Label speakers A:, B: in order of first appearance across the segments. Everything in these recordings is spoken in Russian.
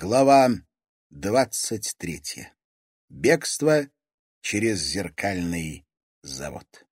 A: Глава двадцать третья. Бегство через зеркальный завод.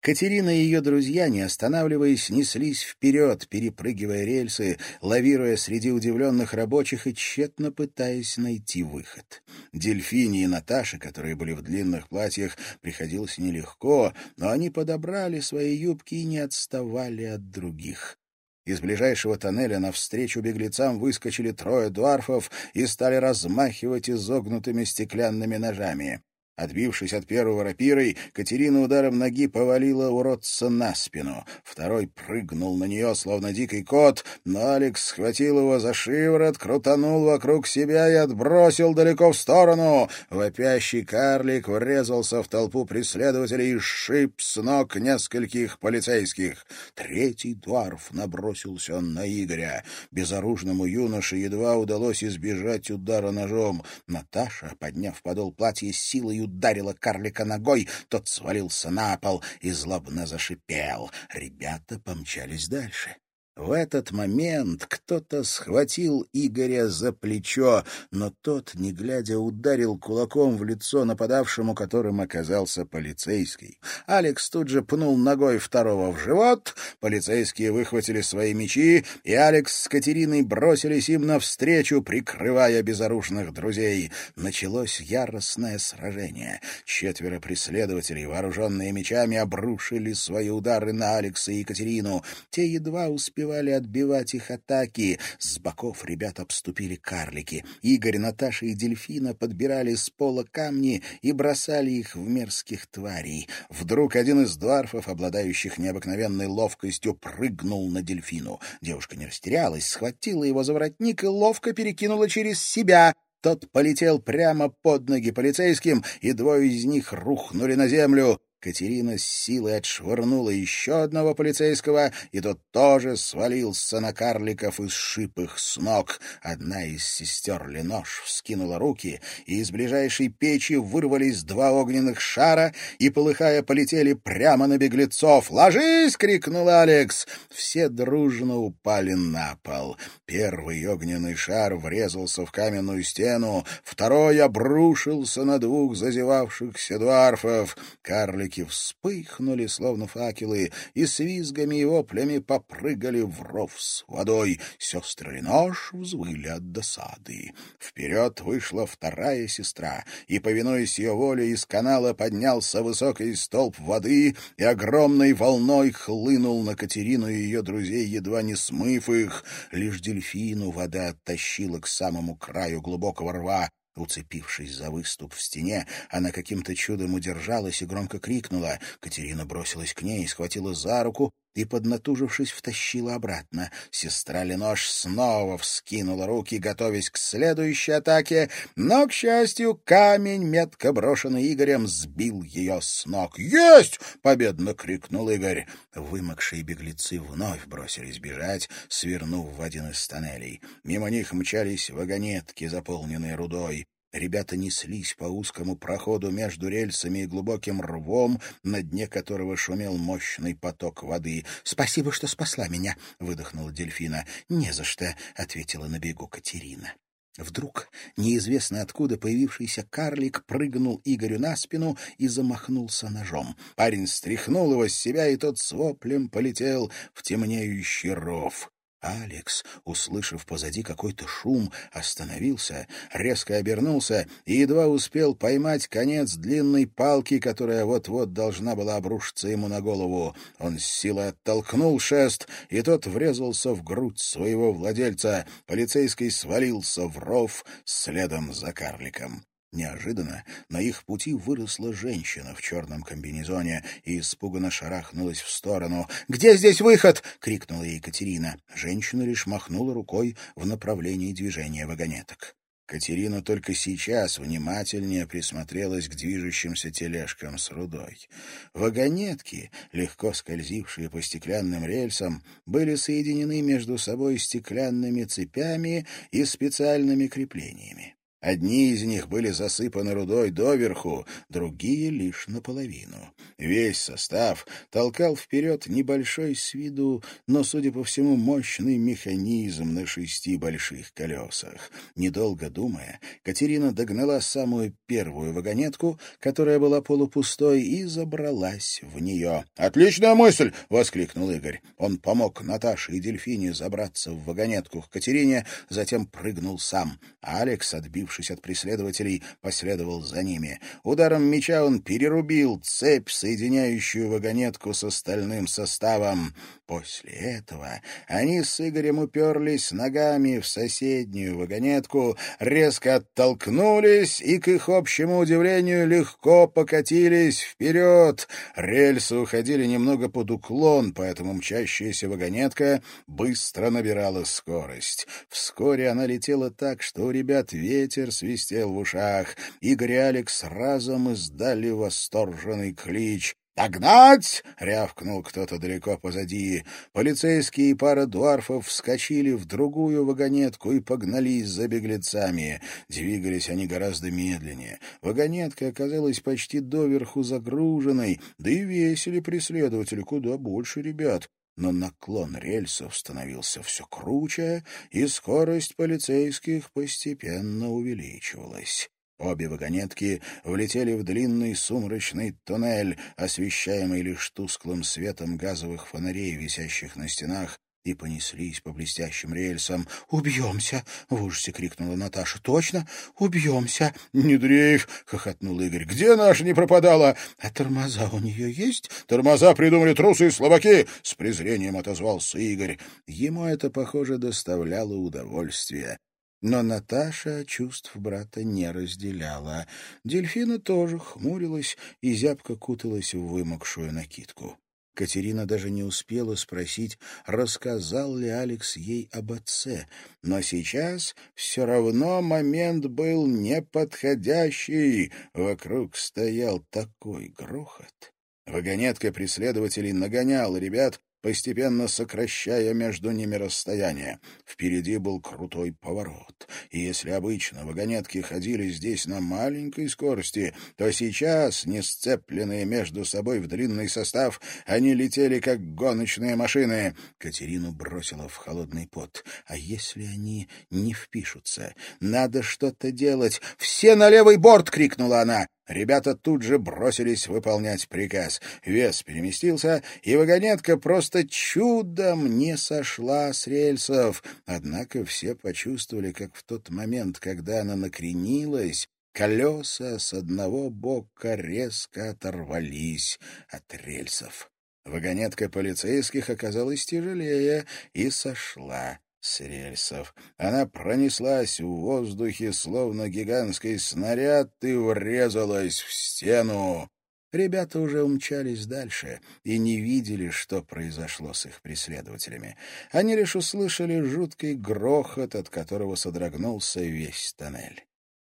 A: Катерина и ее друзья, не останавливаясь, неслись вперед, перепрыгивая рельсы, лавируя среди удивленных рабочих и тщетно пытаясь найти выход. Дельфине и Наташе, которые были в длинных платьях, приходилось нелегко, но они подобрали свои юбки и не отставали от других. Из ближайшего тоннеля навстречу беглецам выскочили трое дуарфов и стали размахивать изогнутыми стеклянными ножами. Отбившись от первого рапирой, Катерина ударом ноги повалила уродца на спину. Второй прыгнул на нее, словно дикий кот, но Алекс схватил его за шиворот, крутанул вокруг себя и отбросил далеко в сторону. Вопящий карлик врезался в толпу преследователей и шип с ног нескольких полицейских. Третий дwarf набросился на Игоря. Безоружному юноше едва удалось избежать удара ножом. Наташа, подняв подол платья, силой ударила карлика ногой, тот свалился на пол и злобно зашипел. Ребята помчались дальше. В этот момент кто-то схватил Игоря за плечо, но тот, не глядя, ударил кулаком в лицо нападавшему, которым оказался полицейский. Алекс тут же пнул ногой второго в живот, полицейские выхватили свои мечи, и Алекс с Катериной бросились им навстречу, прикрывая безоружных друзей. Началось яростное сражение. Четверо преследователей, вооруженные мечами, обрушили свои удары на Алекса и Екатерину. Те едва успели успевали отбивать их атаки. С боков ребят обступили карлики. Игорь, Наташа и Дельфина подбирали с пола камни и бросали их в мерзких тварей. Вдруг один из дварфов, обладающих необыкновенной ловкостью, прыгнул на Дельфину. Девушка не растерялась, схватила его за воротник и ловко перекинула через себя — тот полетел прямо под ноги полицейским, и двое из них рухнули на землю. Катерина с силой отшвырнула еще одного полицейского, и тот тоже свалился на карликов и сшиб их с ног. Одна из сестер Ленош вскинула руки, и из ближайшей печи вырвались два огненных шара и, полыхая, полетели прямо на беглецов. «Ложись!» — крикнул Алекс. Все дружно упали на пол. Первый огненный шар врезался в каменную стену, второй обрушился на двух зазевавшихся дуарфов. Карлик Фонарики вспыхнули, словно факелы, и с визгами и воплями попрыгали в ров с водой. Сестры Ленош взвыли от досады. Вперед вышла вторая сестра, и, повинуясь ее воле, из канала поднялся высокий столб воды и огромной волной хлынул на Катерину и ее друзей, едва не смыв их. Лишь дельфину вода оттащила к самому краю глубокого рва, Уцепившись за выступ в стене, она каким-то чудом удержалась и громко крикнула. Катерина бросилась к ней и схватила за руку, и, поднатужившись, втащила обратно. Сестра Ленош снова вскинула руки, готовясь к следующей атаке, но, к счастью, камень, метко брошенный Игорем, сбил ее с ног. «Есть!» — победно крикнул Игорь. Вымокшие беглецы вновь бросились бежать, свернув в один из тоннелей. Мимо них мчались вагонетки, заполненные рудой. Ребята неслись по узкому проходу между рельсами и глубоким рвом, на дне которого шумел мощный поток воды. «Спасибо, что спасла меня!» — выдохнула дельфина. «Не за что!» — ответила на бегу Катерина. Вдруг неизвестно откуда появившийся карлик прыгнул Игорю на спину и замахнулся ножом. Парень стряхнул его с себя, и тот с воплем полетел в темнеющий ров. Алекс, услышав позади какой-то шум, остановился, резко обернулся и едва успел поймать конец длинной палки, которая вот-вот должна была обрушиться ему на голову. Он с силой оттолкнул шест, и тот врезался в грудь своего владельца. Полицейский свалился в ров следом за карликом. Неожиданно на их пути выросла женщина в черном комбинезоне и испуганно шарахнулась в сторону. «Где здесь выход?» — крикнула ей Катерина. Женщина лишь махнула рукой в направлении движения вагонеток. Катерина только сейчас внимательнее присмотрелась к движущимся тележкам с рудой. Вагонетки, легко скользившие по стеклянным рельсам, были соединены между собой стеклянными цепями и специальными креплениями. Одни из них были засыпаны рудой доверху, другие — лишь наполовину. Весь состав толкал вперед небольшой с виду, но, судя по всему, мощный механизм на шести больших колесах. Недолго думая, Катерина догнала самую первую вагонетку, которая была полупустой, и забралась в нее. «Отличная мысль!» — воскликнул Игорь. Он помог Наташе и Дельфине забраться в вагонетку к Катерине, затем прыгнул сам. Алекс, отбившись от преследователей, последовал за ними. Ударом меча он перерубил цепь, соединяющую вагонетку с остальным составом. После этого они с Игорем уперлись ногами в соседнюю вагонетку, резко оттолкнулись и, к их общему удивлению, легко покатились вперед. Рельсы уходили немного под уклон, поэтому мчащаяся вагонетка быстро набирала скорость. Вскоре она летела так, что у ребят ветер свистел в ушах. Игорь и Алекс разом издали восторженный клич. «Догнать!» — рявкнул кто-то далеко позади. Полицейские и пара дуарфов вскочили в другую вагонетку и погнались за беглецами. Двигались они гораздо медленнее. Вагонетка оказалась почти доверху загруженной, да и весили преследователи куда больше ребят. Но наклон рельсов становился все круче, и скорость полицейских постепенно увеличивалась. Обе вагонетки влетели в длинный сумрачный туннель, освещаемый лишь тусклым светом газовых фонарей, висящих на стенах, и понеслись по блестящим рельсам. «Убьемся!» — в ужасе крикнула Наташа. «Точно? Убьемся!» «Не дрейф!» — хохотнул Игорь. «Где наша не пропадала?» «А тормоза у нее есть?» «Тормоза придумали трусы и слабаки!» — с презрением отозвался Игорь. Ему это, похоже, доставляло удовольствие. Но Наташа чувств брата не разделяла. Дельфина тоже хмурилась и зябко куталась в вымокшую накидку. Катерина даже не успела спросить, рассказал ли Алекс ей об отце. Но сейчас все равно момент был неподходящий. Вокруг стоял такой грохот. Вагонетка преследователей нагоняла ребят, постепенно сокращая между ними расстояние. Впереди был крутой поворот. Если обычно вагонетки ходили здесь на маленькой скорости, то сейчас, не сцепленные между собой в длинный состав, они летели как гоночные машины. Катерину бросила в холодный пот. А если они не впишутся? Надо что-то делать. «Все на левый борт!» — крикнула она. Ребята тут же бросились выполнять приказ. Вес переместился, и вагонетка просто чудом не сошла с рельсов. Однако все почувствовали, как в тот момент, когда она накренилась, колеса с одного бока резко оторвались от рельсов. Вагонетка полицейских оказалась тяжелее и сошла с рельсов. Она пронеслась в воздухе, словно гигантский снаряд, и врезалась в стену. Ребята уже умчались дальше и не видели, что произошло с их преследователями. Они лишь услышали жуткий грохот, от которого содрогнулся весь тоннель.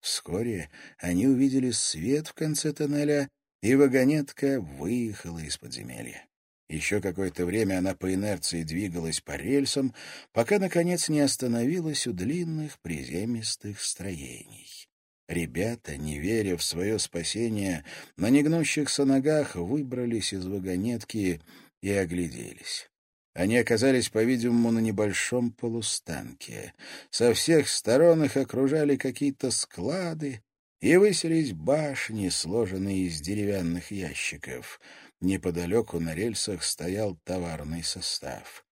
A: Вскоре они увидели свет в конце тоннеля, и вагонетка выехала из подземелья. Еще какое-то время она по инерции двигалась по рельсам, пока, наконец, не остановилась у длинных приземистых строений. Ребята, не веря в свое спасение, на негнущихся ногах выбрались из вагонетки и огляделись. Они оказались, по-видимому, на небольшом полустанке. Со всех сторон их окружали какие-то склады, и выселись башни, сложенные из деревянных ящиков — Неподалеку на рельсах стоял товарный состав.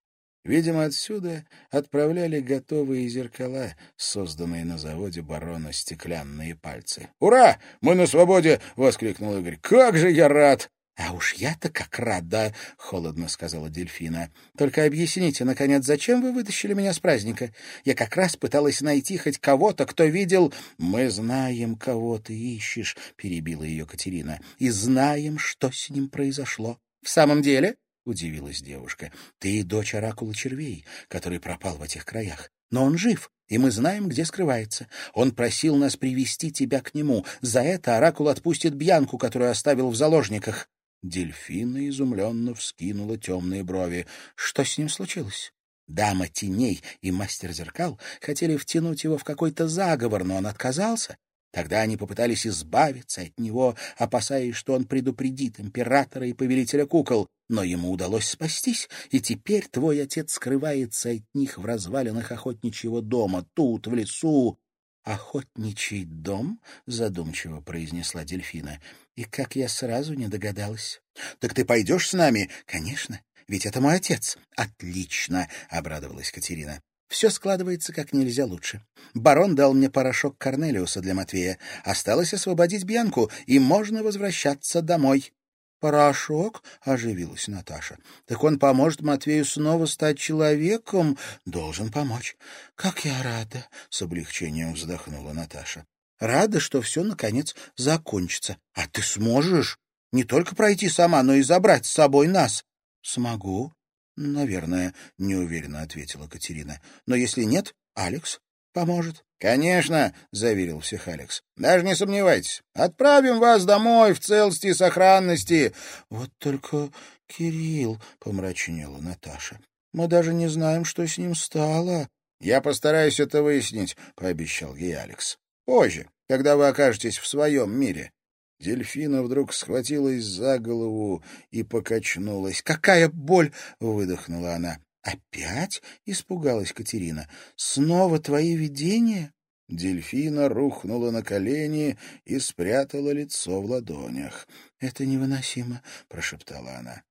A: Видимо, отсюда отправляли готовые зеркала, созданные на заводе барона «Стеклянные пальцы». «Ура! Мы на свободе!» — воскликнул Игорь. «Как же я рад!» «А уж я-то как рада!» — холодно сказала Дельфина. «Только объясните, наконец, зачем вы вытащили меня с праздника? Я как раз пыталась найти хоть кого-то, кто видел...» «Мы знаем, кого ты ищешь», — перебила ее Катерина. «И знаем, что с ним произошло». «В самом деле?» — удивилась девушка. «Ты дочь оракула червей, который пропал в этих краях. Но он жив, и мы знаем, где скрывается. Он просил нас привести тебя к нему. За это оракул отпустит Бьянку, которую оставил в заложниках». Дельфина изумленно вскинула темные брови. — Что с ним случилось? Дама теней и мастер зеркал хотели втянуть его в какой-то заговор, но он отказался. Тогда они попытались избавиться от него, опасаясь, что он предупредит императора и повелителя кукол. Но ему удалось спастись, и теперь твой отец скрывается от них в развалинах охотничьего дома, тут, в лесу. «Охотничий дом?» — задумчиво произнесла дельфина. «И как я сразу не догадалась». «Так ты пойдешь с нами?» «Конечно, ведь это мой отец». «Отлично!» — обрадовалась Катерина. Все складывается как нельзя лучше. Барон дал мне порошок Корнелиуса для Матвея. Осталось освободить Бьянку, и можно возвращаться домой. «Порошок?» — оживилась Наташа. «Так он поможет Матвею снова стать человеком?» «Должен помочь». «Как я рада!» — с облегчением вздохнула Наташа. «Рада, что все, наконец, закончится. А ты сможешь не только пройти сама, но и забрать с собой нас?» «Смогу», «Наверное», — неуверенно ответила Катерина. «Но если нет, Алекс поможет». «Конечно», — заверил всех Алекс. «Даже не сомневайтесь. Отправим вас домой в целости и сохранности». «Вот только Кирилл», — помрачнела Наташа. «Мы даже не знаем, что с ним стало». «Я постараюсь это выяснить», — пообещал ей Алекс. «Позже, когда вы окажетесь в своем мире. Дельфина вдруг схватилась за голову и покачнулась. «Какая боль!» — выдохнула она. «Опять?» — испугалась Катерина. «Снова твои видения?» Дельфина рухнула на колени и спрятала лицо в ладонях. «Это невыносимо», — прошептала она.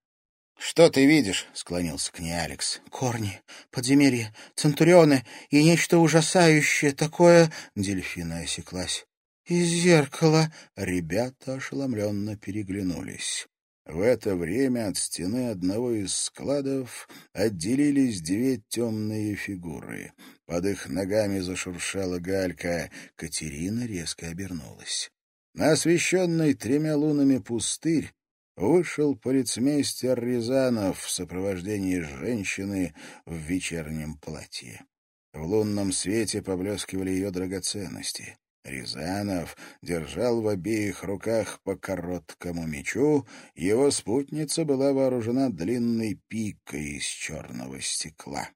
A: «Что ты видишь?» — склонился к ней Алекс. «Корни, подземелья, центурионы и нечто ужасающее такое...» Дельфина осеклась. «Из зеркала!» — ребята ошеломленно переглянулись. В это время от стены одного из складов отделились две темные фигуры. Под их ногами зашуршала галька. Катерина резко обернулась. На освещенный тремя лунами пустырь вышел полицмейстер Рязанов в сопровождении женщины в вечернем платье. В лунном свете поблескивали ее драгоценности. Рязанов держал в обеих руках по короткому мечу, его спутница была вооружена длинной пикой из черного стекла.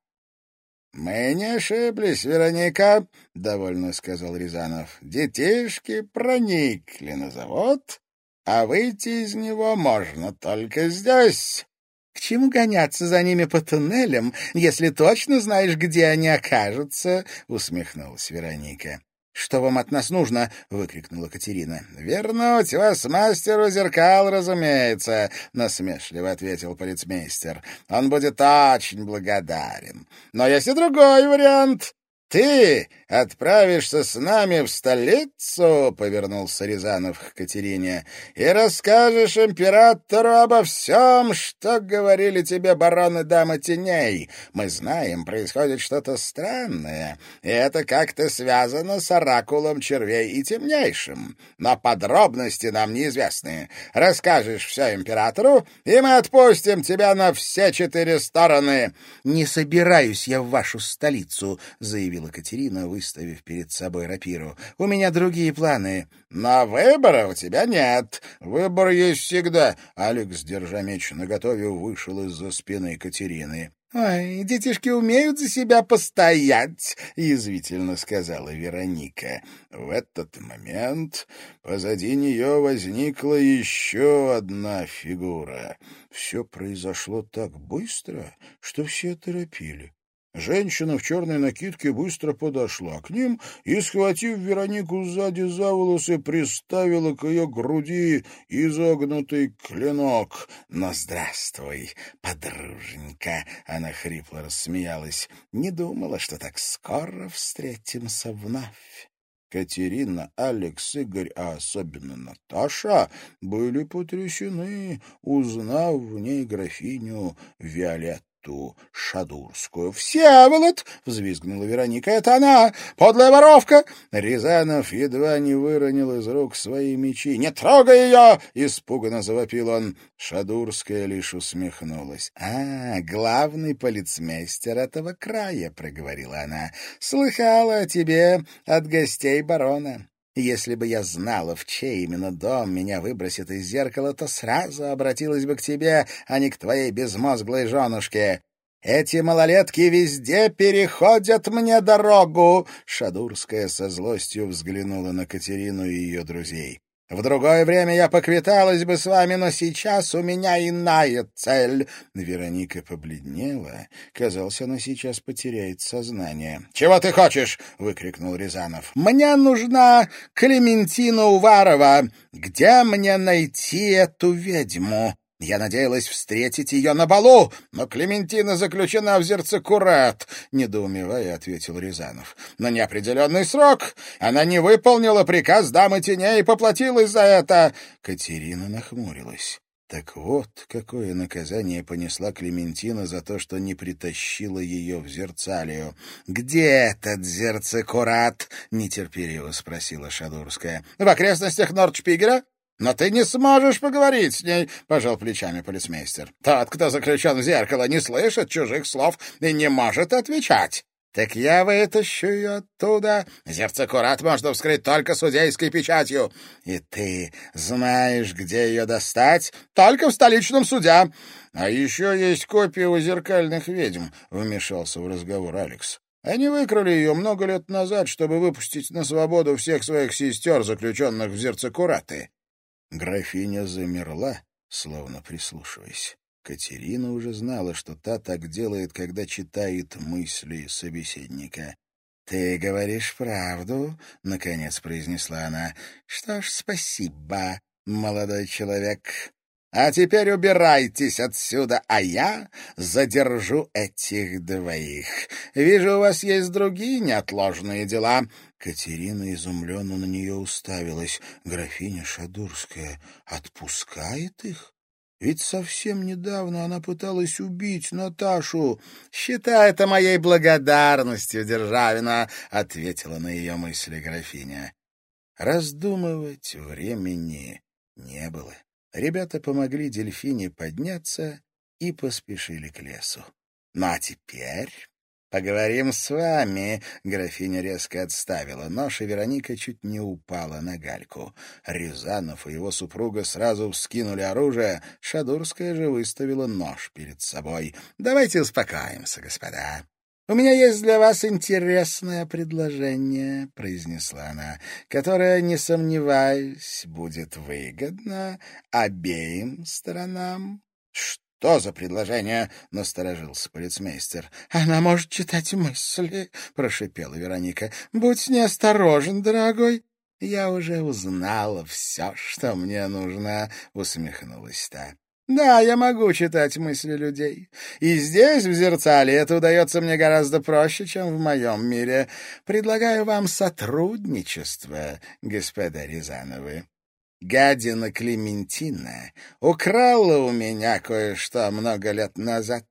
A: — Мы не ошиблись, Вероника, — довольно сказал Рязанов. — Детишки проникли на завод, а выйти из него можно только здесь. — К чему гоняться за ними по туннелям, если точно знаешь, где они окажутся? — усмехнулась Вероника. «Что вам от нас нужно?» — выкрикнула Катерина. «Вернуть вас мастеру зеркал, разумеется», — насмешливо ответил полицмейстер. «Он будет очень благодарен. Но есть и другой вариант. «Ты отправишься с нами в столицу, — повернулся Рязанов к Катерине, — и расскажешь императору обо всем, что говорили тебе бароны дамы теней. Мы знаем, происходит что-то странное, и это как-то связано с оракулом червей и темнейшим. Но подробности нам неизвестны. Расскажешь все императору, и мы отпустим тебя на все четыре стороны». «Не собираюсь я в вашу столицу», — заявил заявила Катерина, выставив перед собой рапиру. «У меня другие планы». «Но выбора у тебя нет. Выбор есть всегда». Алекс, держа меч наготове, вышел из-за спины Катерины. «Ой, детишки умеют за себя постоять», — язвительно сказала Вероника. В этот момент позади нее возникла еще одна фигура. Все произошло так быстро, что все торопили. Женщина в черной накидке быстро подошла к ним и, схватив Веронику сзади за волосы, приставила к ее груди изогнутый клинок. «Ну, здравствуй, подруженька!» — она хрипло рассмеялась. «Не думала, что так скоро встретимся вновь». Катерина, Алекс, Игорь, а особенно Наташа, были потрясены, узнав в ней графиню Виолетту ту Шадурскую. «Всеволод!» — взвизгнула Вероника. «Это она! Подлая воровка!» Рязанов едва не выронил из рук свои мечи. «Не трогай ее!» — испуганно завопил он. Шадурская лишь усмехнулась. «А, главный полицмейстер этого края!» — проговорила она. «Слыхала о тебе от гостей барона. Если бы я знала, в чей именно дом меня выбросит из зеркала, то сразу обратилась бы к тебе, а не к твоей безмозглой женушке. Эти малолетки везде переходят мне дорогу!» Шадурская со злостью взглянула на Катерину и ее друзей. В другое время я поквиталась бы с вами, но сейчас у меня иная цель. Вероника побледнела. Казалось, она сейчас потеряет сознание. — Чего ты хочешь? — выкрикнул Рязанов. — Мне нужна Клементина Уварова. Где мне найти эту ведьму? Я надеялась встретить ее на балу, но Клементина заключена в Зерцекурат, — недоумевая ответил Рязанов. — На неопределенный срок она не выполнила приказ дамы теней и поплатилась за это. Катерина нахмурилась. Так вот, какое наказание понесла Клементина за то, что не притащила ее в Зерцалию. «Где этот Зерцекурат?» — нетерпеливо спросила Шадурская. «В окрестностях Нордшпигера?» «Но ты не сможешь поговорить с ней», — пожал плечами полицмейстер. «Тот, кто заключен в зеркало, не слышит чужих слов и не может отвечать». «Так я вытащу ее оттуда. Зерцекурат можно вскрыть только судейской печатью. И ты знаешь, где ее достать? Только в столичном суде. А еще есть копия у зеркальных ведьм», — вмешался в разговор Алекс. Они выкрали ее много лет назад, чтобы выпустить на свободу всех своих сестер, заключенных в Зерцекураты. Графиня замерла, словно прислушиваясь. Катерина уже знала, что та так делает, когда читает мысли собеседника. «Ты говоришь правду?» — наконец произнесла она. «Что ж, спасибо, молодой человек. А теперь убирайтесь отсюда, а я задержу этих двоих. Вижу, у вас есть другие неотложные дела. Катерина изумленно на нее уставилась. Графиня Шадурская отпускает их? Ведь совсем недавно она пыталась убить Наташу. «Считай это моей благодарностью, Державина», — ответила на ее мысли графиня. Раздумывать времени не было. Ребята помогли дельфине подняться и поспешили к лесу. «Ну а теперь «Поговорим с вами», — графиня резко отставила нож, и Вероника чуть не упала на гальку. Рязанов и его супруга сразу вскинули оружие, Шадурская же выставила нож перед собой. «Давайте успокоимся, господа. «У меня есть для вас интересное предложение», — произнесла она, «которое, не сомневаюсь, будет выгодно обеим сторонам». «Что?» «Что за предложение?» — насторожился полицмейстер. «Она может читать мысли», — прошипела Вероника. «Будь неосторожен, дорогой». «Я уже узнала все, что мне нужно», — усмехнулась та. «Да, я могу читать мысли людей. И здесь, в зерцале, это удается мне гораздо проще, чем в моем мире. Предлагаю вам сотрудничество, господа Рязановы». Гадина Клементина украла у меня кое-что много лет назад.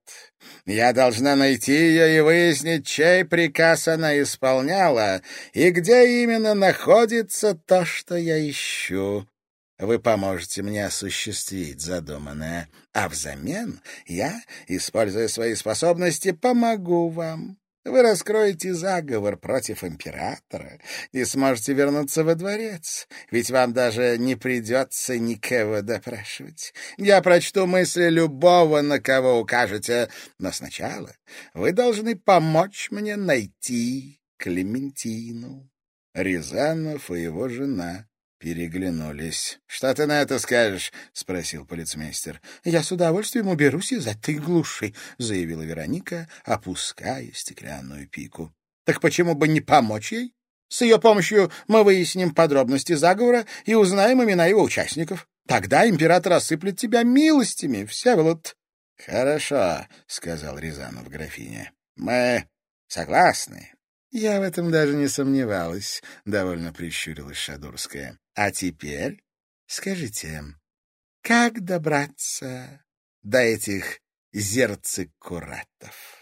A: Я должна найти ее и выяснить, чей приказ она исполняла и где именно находится то, что я ищу. Вы поможете мне осуществить задуманное, а взамен я, используя свои способности, помогу вам. Вы раскроете заговор против императора и сможете вернуться во дворец, ведь вам даже не придется никого допрашивать. Я прочту мысли любого, на кого укажете, но сначала вы должны помочь мне найти Клементину. Рязанов и его жена переглянулись. — Что ты на это скажешь? — спросил полицмейстер. — Я с удовольствием уберусь из этой глуши, — заявила Вероника, опуская стеклянную пику. — Так почему бы не помочь ей? С ее помощью мы выясним подробности заговора и узнаем имена его участников. Тогда император осыплет тебя милостями, Всеволод. — Хорошо, — сказал Рязанов графине. — Мы согласны. — Я в этом даже не сомневалась, — довольно прищурилась Шадурская. — А теперь скажите, как добраться до этих зерцекуратов?